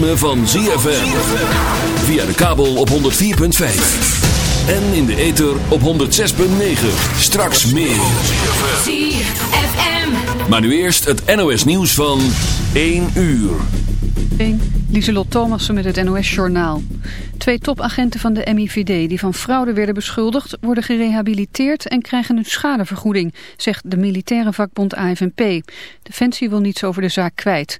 ritme van ZFM. Via de kabel op 104.5. En in de ether op 106.9. Straks meer. ZFM. Maar nu eerst het NOS nieuws van 1 uur. Lieselot Thomassen met het NOS-journaal. Twee topagenten van de MIVD die van fraude werden beschuldigd... worden gerehabiliteerd en krijgen een schadevergoeding... zegt de militaire vakbond AFNP. Defensie wil niets over de zaak kwijt.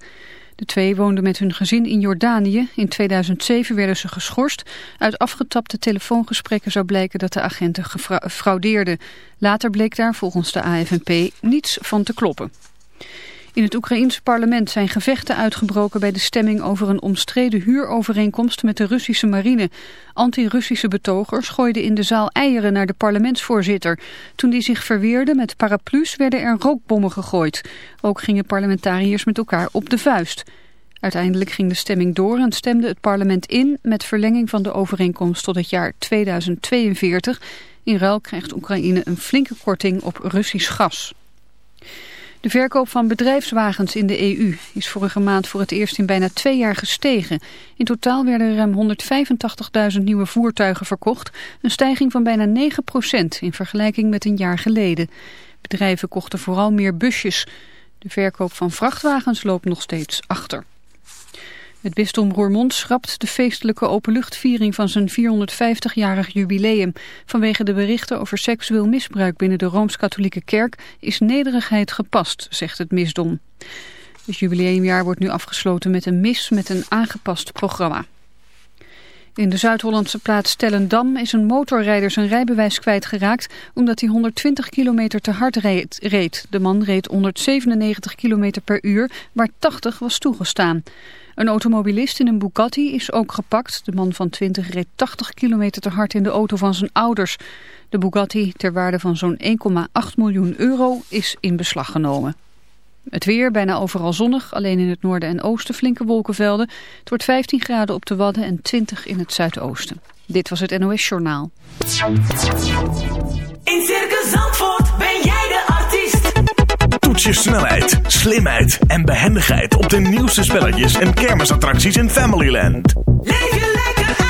De twee woonden met hun gezin in Jordanië. In 2007 werden ze geschorst. Uit afgetapte telefoongesprekken zou blijken dat de agenten gefraudeerden. Later bleek daar volgens de AFNP niets van te kloppen. In het Oekraïense parlement zijn gevechten uitgebroken bij de stemming over een omstreden huurovereenkomst met de Russische marine. Anti-Russische betogers gooiden in de zaal eieren naar de parlementsvoorzitter. Toen die zich verweerde met paraplu's werden er rookbommen gegooid. Ook gingen parlementariërs met elkaar op de vuist. Uiteindelijk ging de stemming door en stemde het parlement in met verlenging van de overeenkomst tot het jaar 2042. In ruil krijgt Oekraïne een flinke korting op Russisch gas. De verkoop van bedrijfswagens in de EU is vorige maand voor het eerst in bijna twee jaar gestegen. In totaal werden er ruim 185.000 nieuwe voertuigen verkocht, een stijging van bijna 9% in vergelijking met een jaar geleden. Bedrijven kochten vooral meer busjes. De verkoop van vrachtwagens loopt nog steeds achter. Het bisdom Roermond schrapt de feestelijke openluchtviering van zijn 450-jarig jubileum. Vanwege de berichten over seksueel misbruik binnen de Rooms-Katholieke Kerk is nederigheid gepast, zegt het misdom. Het jubileumjaar wordt nu afgesloten met een mis met een aangepast programma. In de Zuid-Hollandse plaats Stellendam is een motorrijder zijn rijbewijs kwijtgeraakt omdat hij 120 kilometer te hard reed. De man reed 197 kilometer per uur waar 80 was toegestaan. Een automobilist in een Bugatti is ook gepakt. De man van 20 reed 80 kilometer te hard in de auto van zijn ouders. De Bugatti, ter waarde van zo'n 1,8 miljoen euro, is in beslag genomen. Het weer bijna overal zonnig, alleen in het noorden en oosten flinke wolkenvelden. Het wordt 15 graden op de Wadden en 20 in het zuidoosten. Dit was het NOS Journaal. In Circus Zandvoort ben jij de artiest. Toets je snelheid, slimheid en behendigheid op de nieuwste spelletjes en kermisattracties in Familyland. Leef je lekker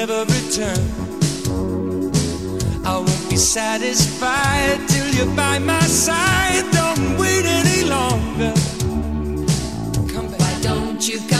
Will you ever return? I won't be satisfied till you're by my side. Don't wait any longer. Come back. Why don't you come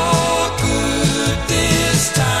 this time.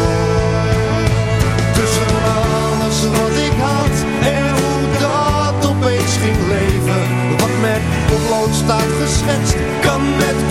Ging leven. Wat met potlood staat geschetst, kan met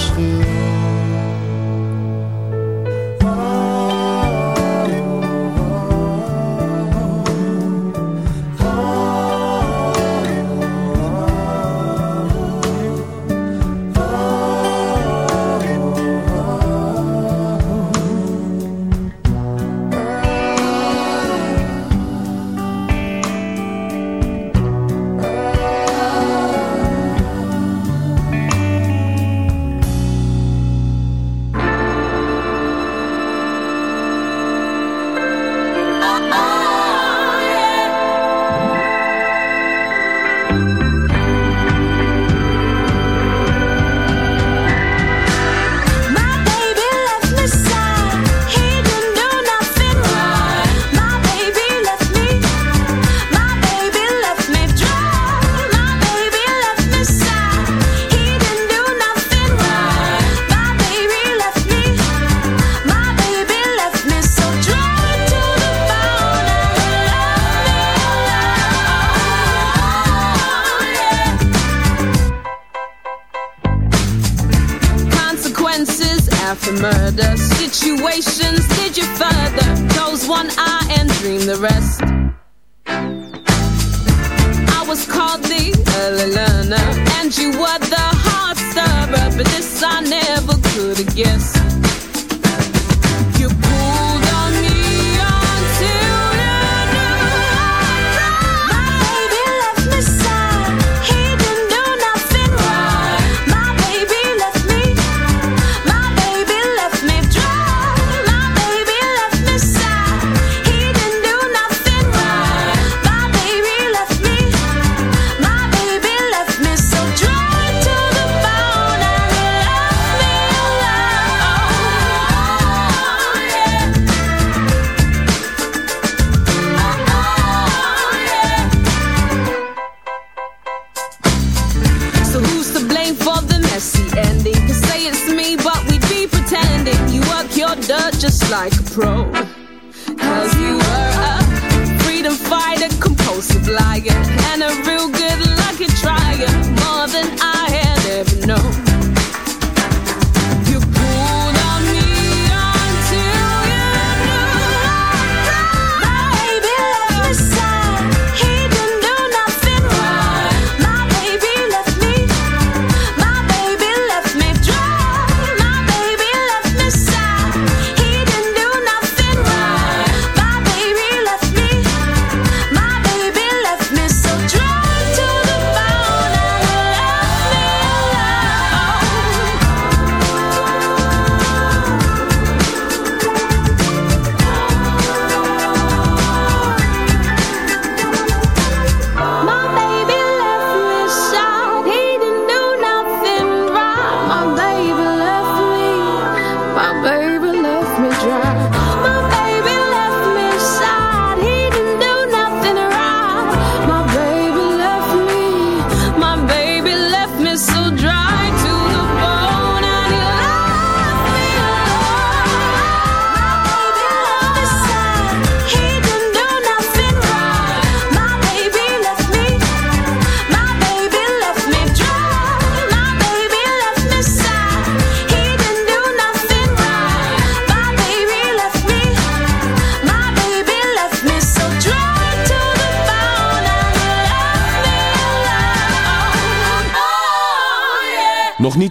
maakt a guess.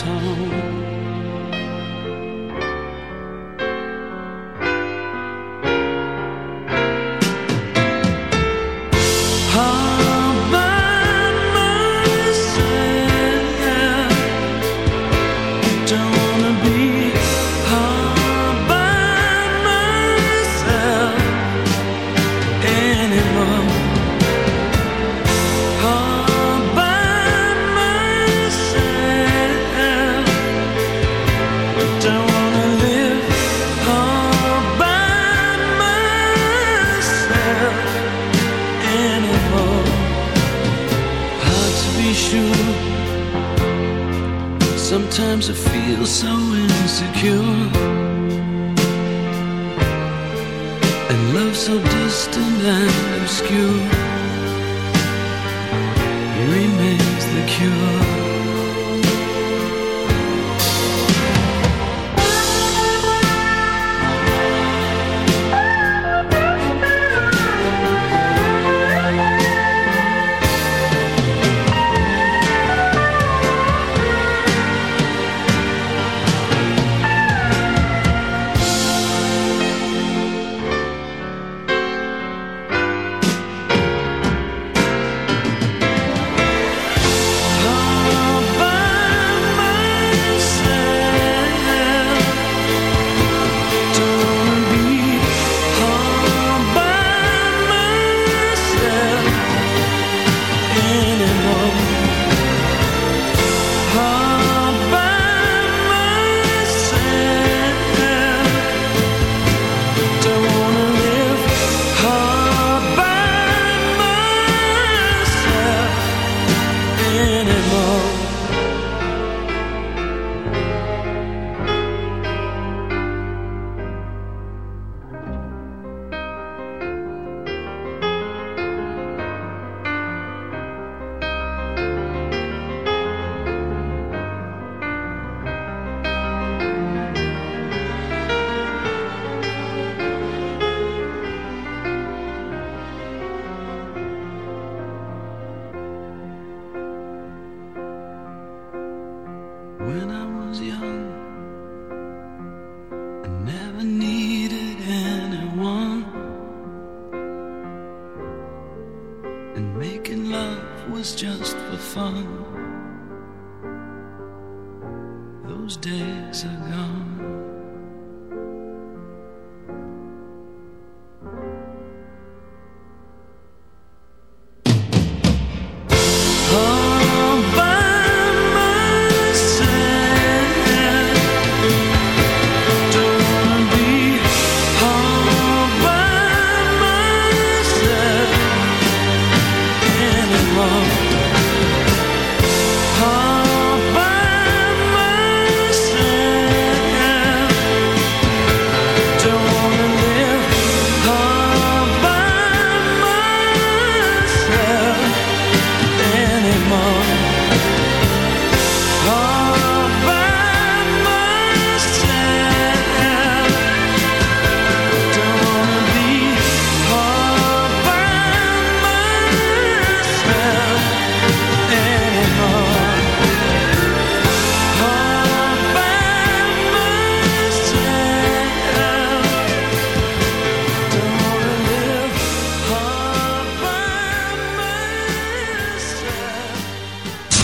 home.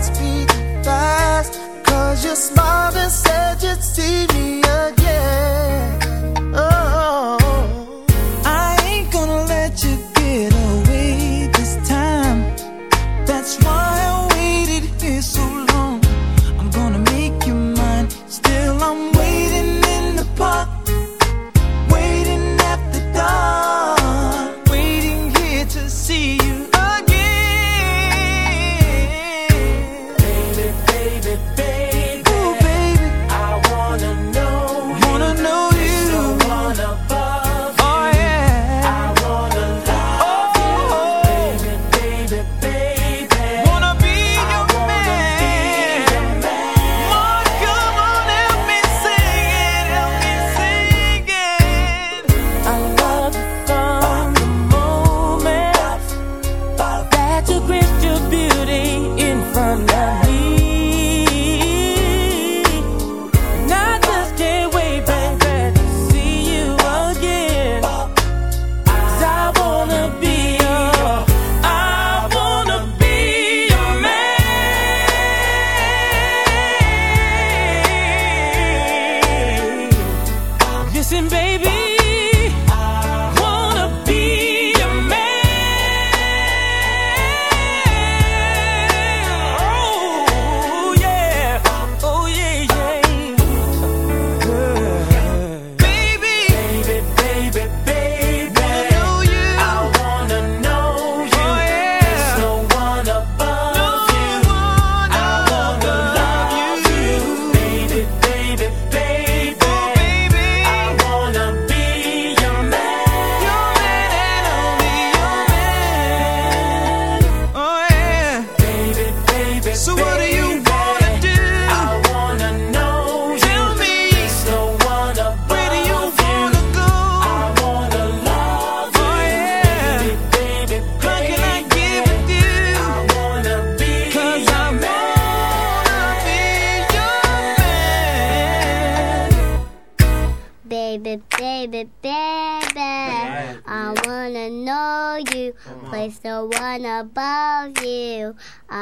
heart beating fast. Cause you smiled and said you'd see me again.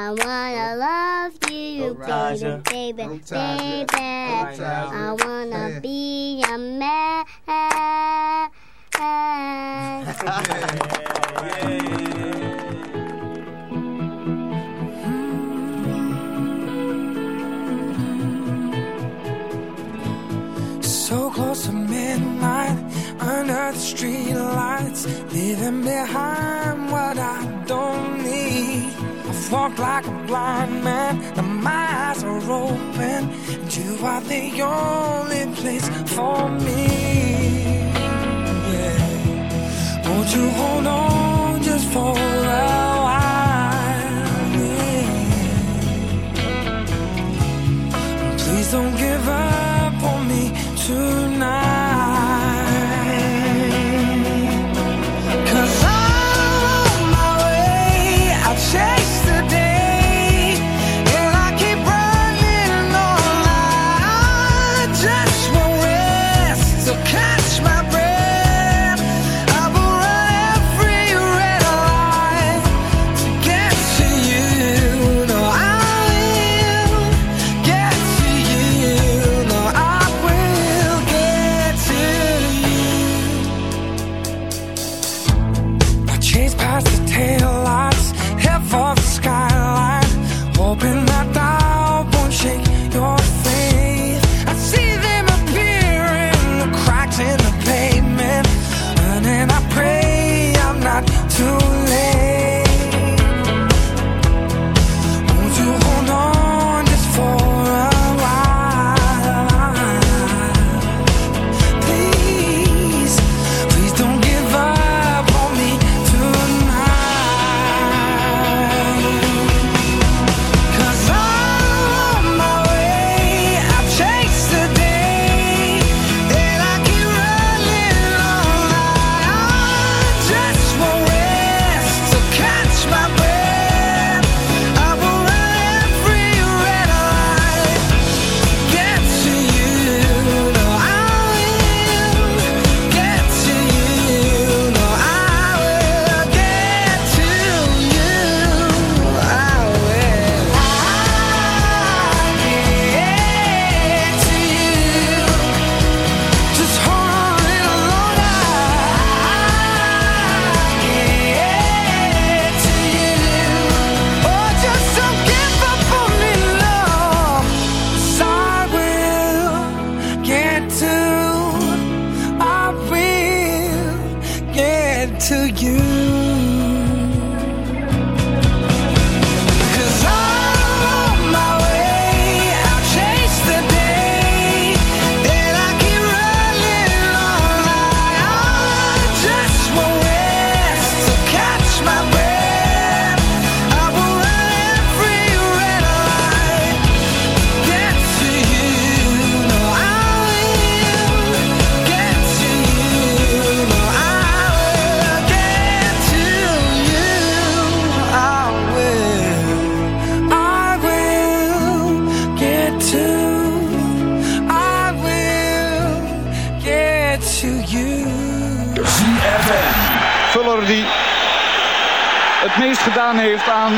I wanna love you, baby, baby, baby. I wanna be a man. So close to midnight, under the streetlights, leaving behind what I don't need. Walk like a blind man, and my eyes are open. And you are the only place for me. Yeah. Won't you hold on just for a while? Yeah. Please don't give up.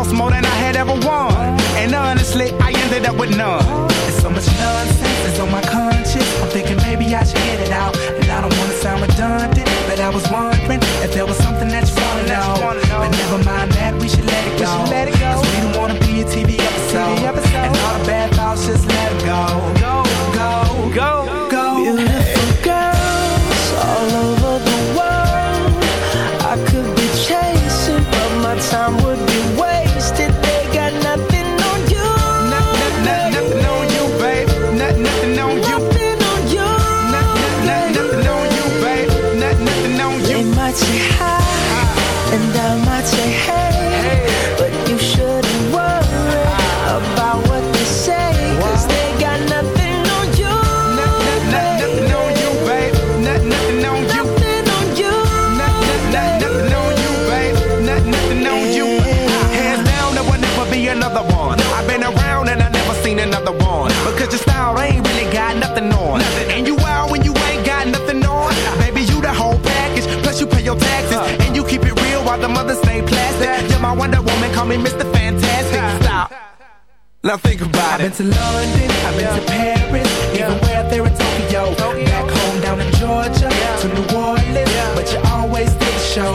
house more than Now think about it. I've been to London, I've been yeah. to Paris, yeah. even where there in Tokyo. Tokyo. Back home down in Georgia, yeah. to New Orleans, but you always did the show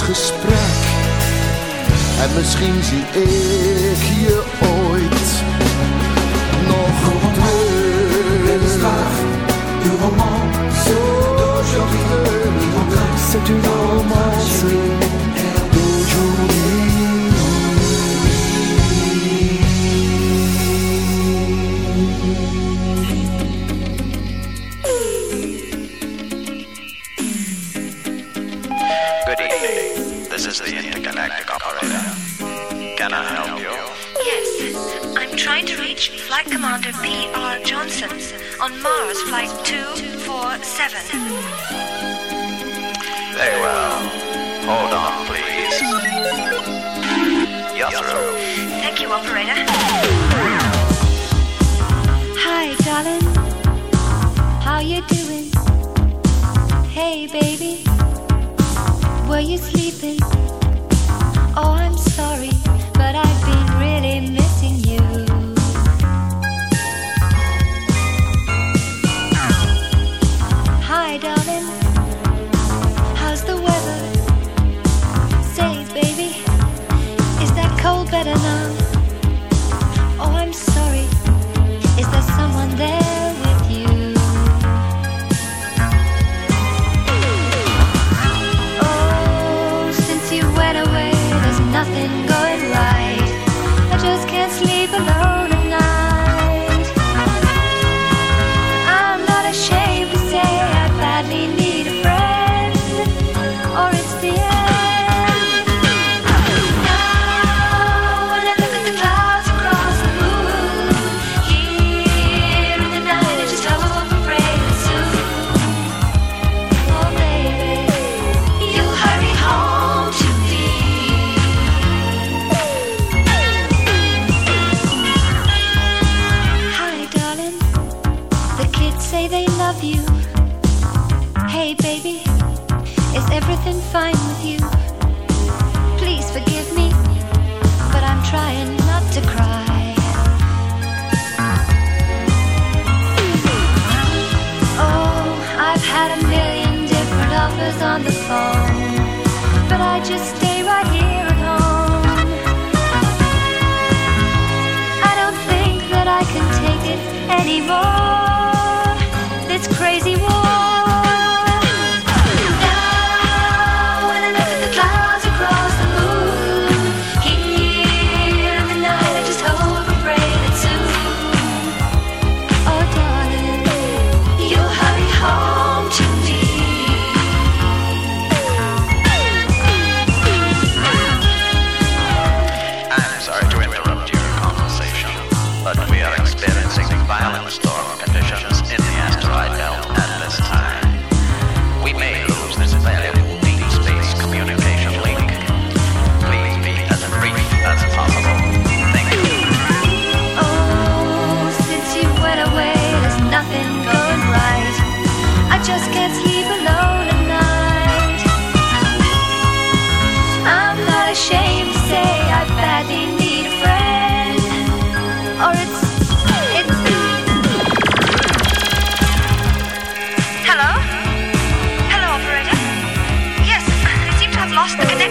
gesprek. En misschien zie ik je ooit Flight Commander P.R. Johnson on Mars Flight 247. Very well. Hold on, please. Yes, sir. Thank you, operator. Hi, darling. How you doing? Hey, baby. Were you sleeping? Oh, I'm sorry. better now.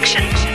Action.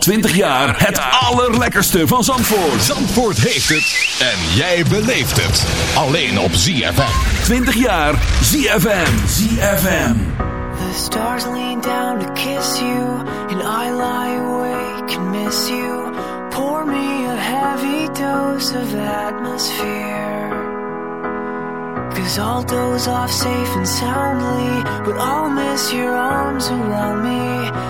20 jaar het allerlekkerste van Zandvoort. Zandvoort heeft het en jij beleeft het. Alleen op ZFM. 20 jaar ZFM. ZFM. The stars lean down to kiss you, and I lie awake and miss you. Pour me a heavy dose of atmosphere. Cause I'll doze off safe and soundly, but I'll miss your arms around me.